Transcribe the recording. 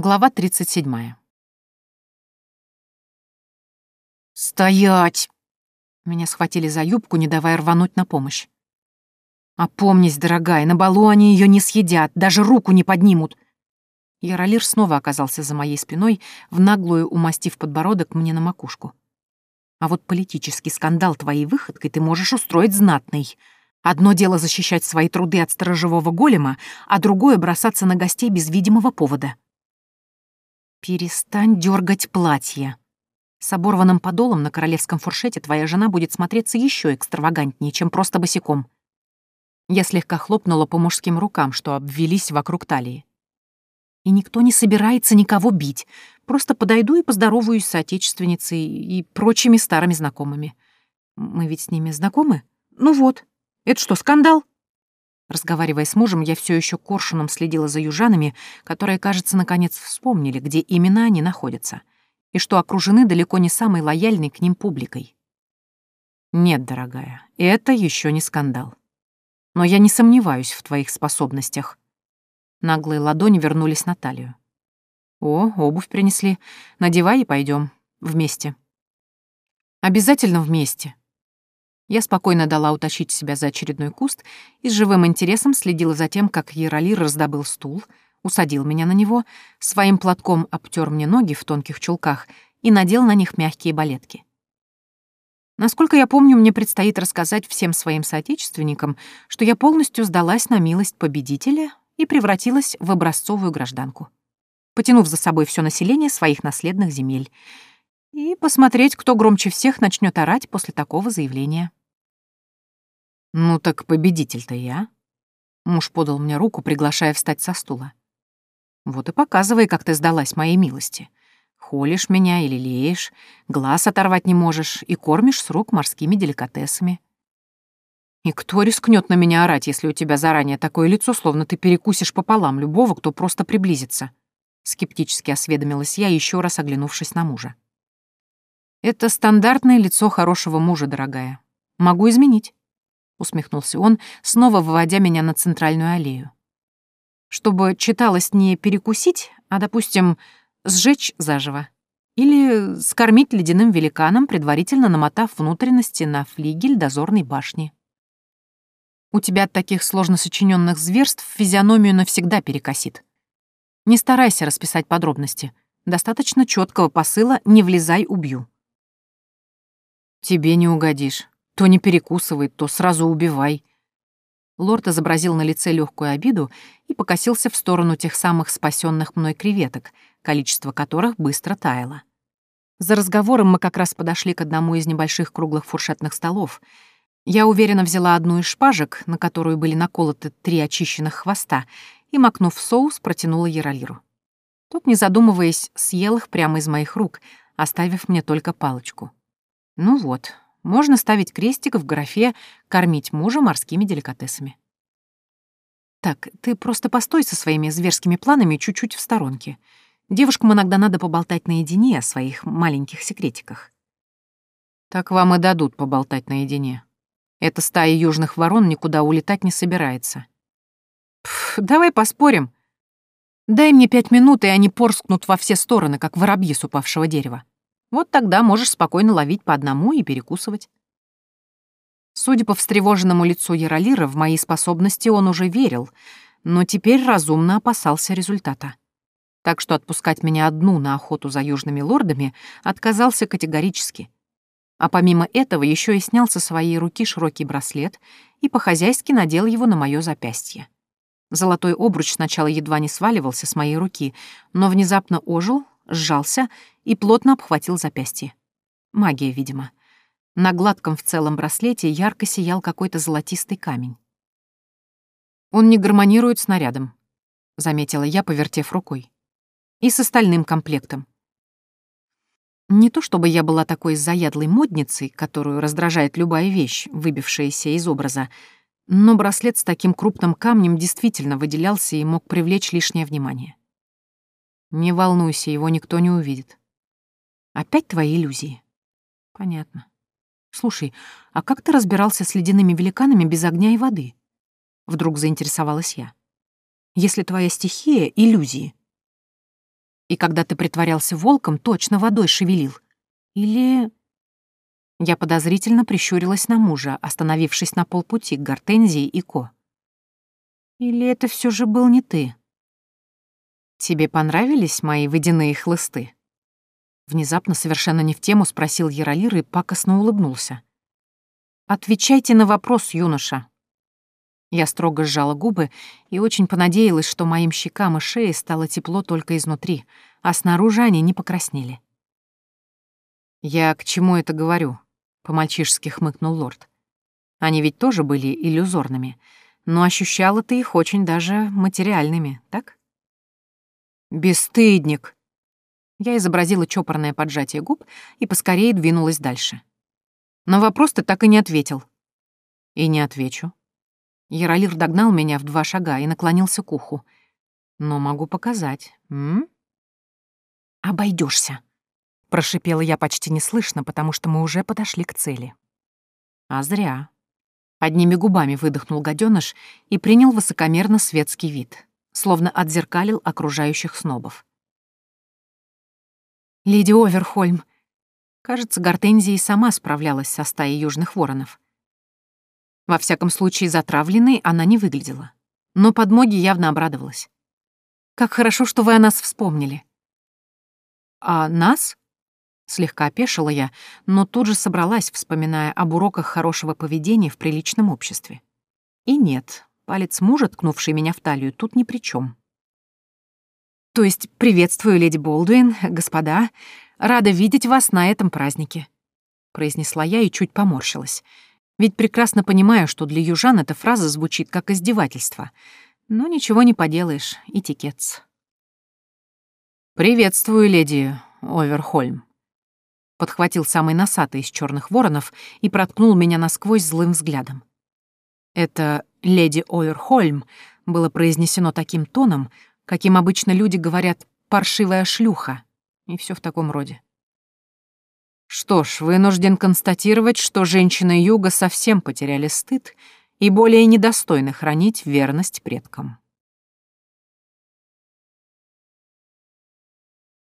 Глава 37. «Стоять!» Меня схватили за юбку, не давая рвануть на помощь. «Опомнись, дорогая, на балу они ее не съедят, даже руку не поднимут!» Яролир снова оказался за моей спиной, в наглую умастив подбородок мне на макушку. «А вот политический скандал твоей выходкой ты можешь устроить знатный. Одно дело защищать свои труды от сторожевого голема, а другое — бросаться на гостей без видимого повода». «Перестань дергать платье. С оборванным подолом на королевском фуршете твоя жена будет смотреться еще экстравагантнее, чем просто босиком». Я слегка хлопнула по мужским рукам, что обвелись вокруг талии. «И никто не собирается никого бить. Просто подойду и поздороваюсь с отечественницей и прочими старыми знакомыми. Мы ведь с ними знакомы? Ну вот. Это что, скандал?» Разговаривая с мужем, я все еще коршуном следила за южанами, которые, кажется, наконец вспомнили, где именно они находятся, и что окружены далеко не самой лояльной к ним публикой. Нет, дорогая, это еще не скандал. Но я не сомневаюсь в твоих способностях. Наглые ладони вернулись на талию. О, обувь принесли. Надевай и пойдем Вместе. Обязательно вместе. Я спокойно дала утащить себя за очередной куст и с живым интересом следила за тем, как Яроли раздобыл стул, усадил меня на него, своим платком обтер мне ноги в тонких чулках и надел на них мягкие балетки. Насколько я помню, мне предстоит рассказать всем своим соотечественникам, что я полностью сдалась на милость победителя и превратилась в образцовую гражданку, потянув за собой все население своих наследных земель, и посмотреть, кто громче всех начнет орать после такого заявления. «Ну так победитель-то я». Муж подал мне руку, приглашая встать со стула. «Вот и показывай, как ты сдалась моей милости. Холишь меня или леешь, глаз оторвать не можешь и кормишь с рук морскими деликатесами. И кто рискнет на меня орать, если у тебя заранее такое лицо, словно ты перекусишь пополам любого, кто просто приблизится?» Скептически осведомилась я, еще раз оглянувшись на мужа. «Это стандартное лицо хорошего мужа, дорогая. Могу изменить» усмехнулся он, снова выводя меня на центральную аллею. Чтобы читалось не перекусить, а, допустим, сжечь заживо. Или скормить ледяным великаном, предварительно намотав внутренности на флигель дозорной башни. У тебя от таких сложно сочиненных зверств физиономию навсегда перекосит. Не старайся расписать подробности. Достаточно четкого посыла «не влезай, убью». Тебе не угодишь. То не перекусывай, то сразу убивай. Лорд изобразил на лице легкую обиду и покосился в сторону тех самых спасенных мной креветок, количество которых быстро таяло. За разговором мы как раз подошли к одному из небольших круглых фуршетных столов. Я уверенно взяла одну из шпажек, на которую были наколоты три очищенных хвоста, и, макнув соус, протянула Яролиру. Тот, не задумываясь, съел их прямо из моих рук, оставив мне только палочку. Ну вот, можно ставить крестик в графе «Кормить мужа морскими деликатесами». Так, ты просто постой со своими зверскими планами чуть-чуть в сторонке. Девушкам иногда надо поболтать наедине о своих маленьких секретиках. Так вам и дадут поболтать наедине. Эта стая южных ворон никуда улетать не собирается. Пф, давай поспорим. Дай мне пять минут, и они порскнут во все стороны, как воробьи с упавшего дерева. Вот тогда можешь спокойно ловить по одному и перекусывать. Судя по встревоженному лицу Яролира, в мои способности он уже верил, но теперь разумно опасался результата. Так что отпускать меня одну на охоту за южными лордами отказался категорически. А помимо этого еще и снял со своей руки широкий браслет и по-хозяйски надел его на мое запястье. Золотой обруч сначала едва не сваливался с моей руки, но внезапно ожил, сжался и плотно обхватил запястье. Магия, видимо. На гладком в целом браслете ярко сиял какой-то золотистый камень. «Он не гармонирует с нарядом», — заметила я, повертев рукой. «И с остальным комплектом. Не то чтобы я была такой заядлой модницей, которую раздражает любая вещь, выбившаяся из образа, но браслет с таким крупным камнем действительно выделялся и мог привлечь лишнее внимание. Не волнуйся, его никто не увидит. Опять твои иллюзии? Понятно. Слушай, а как ты разбирался с ледяными великанами без огня и воды? Вдруг заинтересовалась я. Если твоя стихия — иллюзии. И когда ты притворялся волком, точно водой шевелил. Или... Я подозрительно прищурилась на мужа, остановившись на полпути к Гортензии и Ко. Или это все же был не ты? Тебе понравились мои водяные хлысты? Внезапно, совершенно не в тему, спросил Яролир и пакостно улыбнулся. «Отвечайте на вопрос, юноша». Я строго сжала губы и очень понадеялась, что моим щекам и шее стало тепло только изнутри, а снаружи они не покраснели. «Я к чему это говорю?» — по-мальчишески хмыкнул лорд. «Они ведь тоже были иллюзорными, но ощущала ты их очень даже материальными, так?» «Бесстыдник!» Я изобразила чопорное поджатие губ и поскорее двинулась дальше. На вопрос ты так и не ответил. И не отвечу. Яролир догнал меня в два шага и наклонился к уху. Но могу показать. М? Обойдешься, прошипела я почти неслышно, потому что мы уже подошли к цели. А зря. Одними губами выдохнул гаденыш и принял высокомерно светский вид, словно отзеркалил окружающих снобов. «Леди Оверхольм!» Кажется, Гортензия и сама справлялась со стаей южных воронов. Во всяком случае, затравленной она не выглядела. Но подмоги явно обрадовалась. «Как хорошо, что вы о нас вспомнили». «А нас?» Слегка опешила я, но тут же собралась, вспоминая об уроках хорошего поведения в приличном обществе. И нет, палец мужа, ткнувший меня в талию, тут ни при чем. То есть приветствую, леди Болдуин, господа. Рада видеть вас на этом празднике», — произнесла я и чуть поморщилась. Ведь прекрасно понимаю, что для южан эта фраза звучит как издевательство. Но ничего не поделаешь, этикетс. «Приветствую, леди Оверхольм», — подхватил самый носатый из черных воронов и проткнул меня насквозь злым взглядом. Это «леди Оверхольм» было произнесено таким тоном, каким обычно люди говорят «паршивая шлюха» и все в таком роде. Что ж, вынужден констатировать, что женщины Юга совсем потеряли стыд и более недостойны хранить верность предкам.